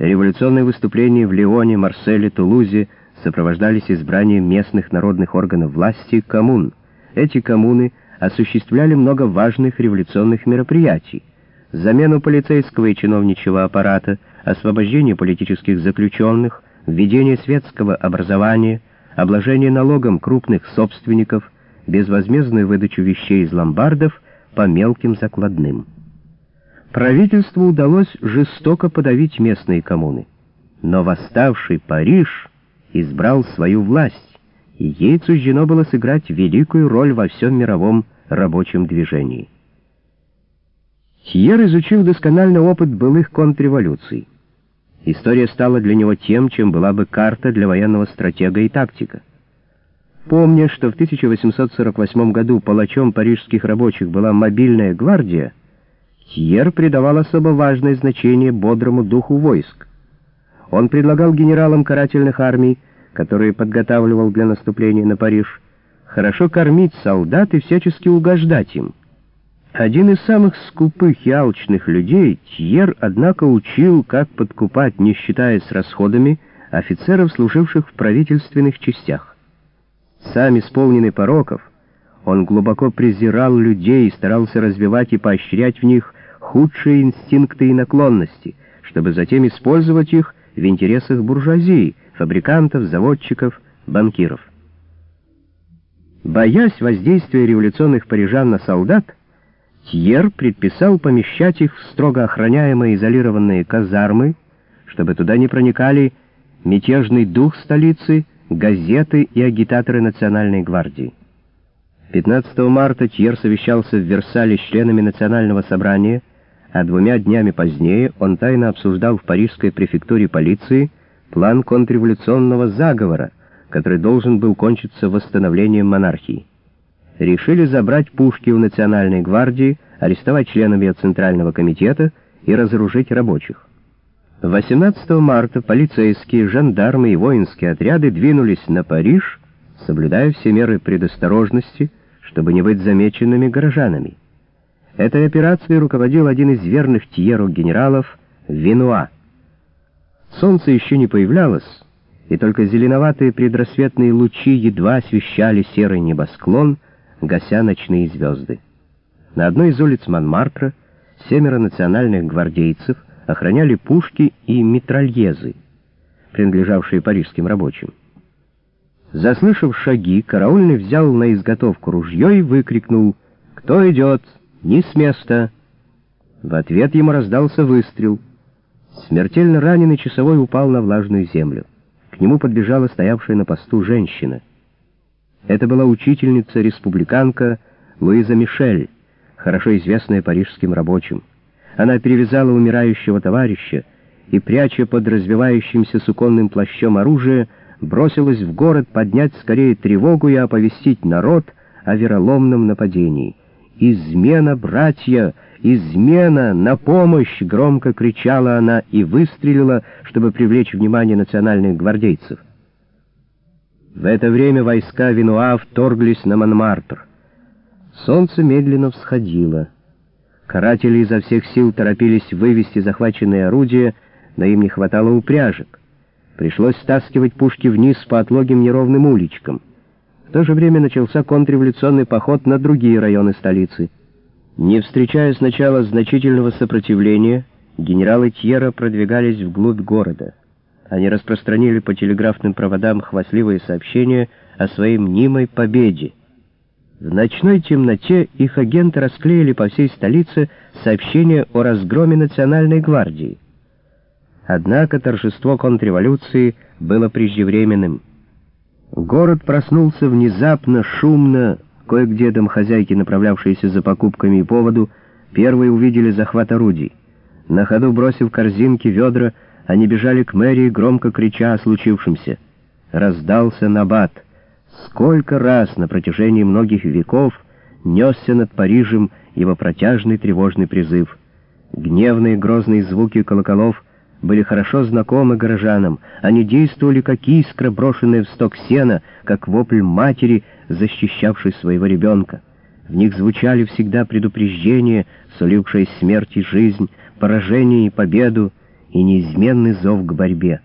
Революционные выступления в Лионе, Марселе, Тулузе сопровождались избранием местных народных органов власти коммун. Эти коммуны осуществляли много важных революционных мероприятий. Замену полицейского и чиновничьего аппарата, освобождение политических заключенных, введение светского образования, обложение налогом крупных собственников, безвозмездную выдачу вещей из ломбардов по мелким закладным. Правительству удалось жестоко подавить местные коммуны. Но восставший Париж избрал свою власть, и ей суждено было сыграть великую роль во всем мировом рабочем движении. Тьер изучил досконально опыт былых контрреволюций. История стала для него тем, чем была бы карта для военного стратега и тактика. Помня, что в 1848 году палачом парижских рабочих была мобильная гвардия, Тьер придавал особо важное значение бодрому духу войск. Он предлагал генералам карательных армий, которые подготавливал для наступления на Париж, хорошо кормить солдат и всячески угождать им. Один из самых скупых и алчных людей, Тьер, однако, учил, как подкупать, не считаясь расходами, офицеров, служивших в правительственных частях. Сам исполненный пороков, он глубоко презирал людей и старался развивать и поощрять в них худшие инстинкты и наклонности, чтобы затем использовать их в интересах буржуазии, фабрикантов, заводчиков, банкиров. Боясь воздействия революционных парижан на солдат, Тьер предписал помещать их в строго охраняемые изолированные казармы, чтобы туда не проникали мятежный дух столицы, газеты и агитаторы Национальной гвардии. 15 марта Тьер совещался в Версале с членами Национального собрания, а двумя днями позднее он тайно обсуждал в парижской префектуре полиции план контрреволюционного заговора, который должен был кончиться восстановлением монархии. Решили забрать пушки у Национальной гвардии, арестовать членов ее Центрального комитета и разоружить рабочих. 18 марта полицейские, жандармы и воинские отряды двинулись на Париж, соблюдая все меры предосторожности, чтобы не быть замеченными горожанами. Этой операцией руководил один из верных Тьеру генералов Винуа. Солнце еще не появлялось, и только зеленоватые предрассветные лучи едва освещали серый небосклон, гася ночные звезды. На одной из улиц Монмартра семеро национальных гвардейцев охраняли пушки и митральезы, принадлежавшие парижским рабочим. Заслышав шаги, караульный взял на изготовку ружье и выкрикнул «Кто идет? Ни с места!» В ответ ему раздался выстрел — Смертельно раненый часовой упал на влажную землю. К нему подбежала стоявшая на посту женщина. Это была учительница-республиканка Луиза Мишель, хорошо известная парижским рабочим. Она перевязала умирающего товарища и, пряча под развивающимся суконным плащом оружие, бросилась в город поднять скорее тревогу и оповестить народ о вероломном нападении. «Измена, братья! «Измена! На помощь!» — громко кричала она и выстрелила, чтобы привлечь внимание национальных гвардейцев. В это время войска Винуа вторглись на Монмартр. Солнце медленно всходило. Каратели изо всех сил торопились вывести захваченные орудия, но им не хватало упряжек. Пришлось стаскивать пушки вниз по отлогим неровным уличкам. В то же время начался контрреволюционный поход на другие районы столицы — не встречая сначала значительного сопротивления, генералы Тьера продвигались вглубь города. Они распространили по телеграфным проводам хвастливые сообщения о своей мнимой победе. В ночной темноте их агенты расклеили по всей столице сообщения о разгроме Национальной гвардии. Однако торжество контрреволюции было преждевременным. Город проснулся внезапно, шумно, Кое-где домохозяйки, направлявшиеся за покупками и поводу, первые увидели захват орудий. На ходу бросив корзинки, ведра, они бежали к мэрии, громко крича о случившемся. Раздался набат. Сколько раз на протяжении многих веков несся над Парижем его протяжный тревожный призыв. Гневные грозные звуки колоколов были хорошо знакомы горожанам. Они действовали, как искра, брошенная в сток сена, как вопль матери, защищавшей своего ребенка. В них звучали всегда предупреждения, сулившие смерть и жизнь, поражение и победу, и неизменный зов к борьбе.